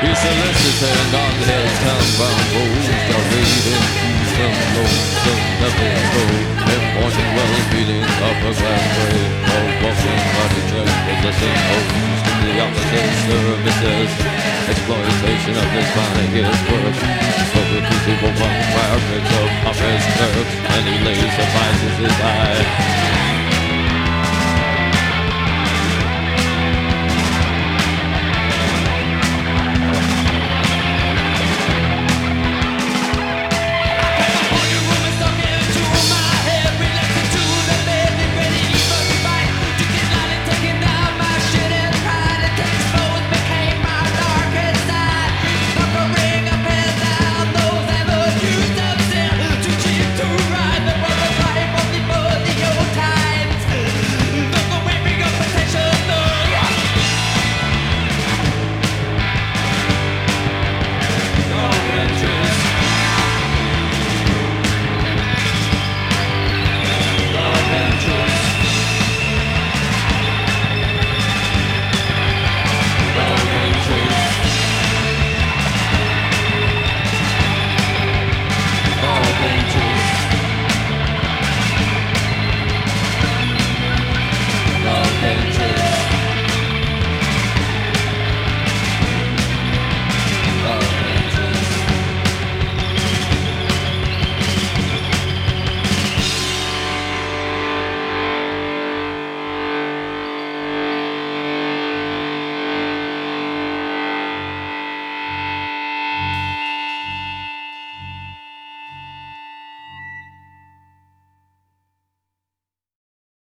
Sitting on his townbound road, reading some lonesome episode. In morning well-feeling, up a glass grave. Oh, walking by the church, possessing homes to the opposite services. Exploitation of this finest work. Public the people walk fire picks up off his nerves, and he lays suffices his eye.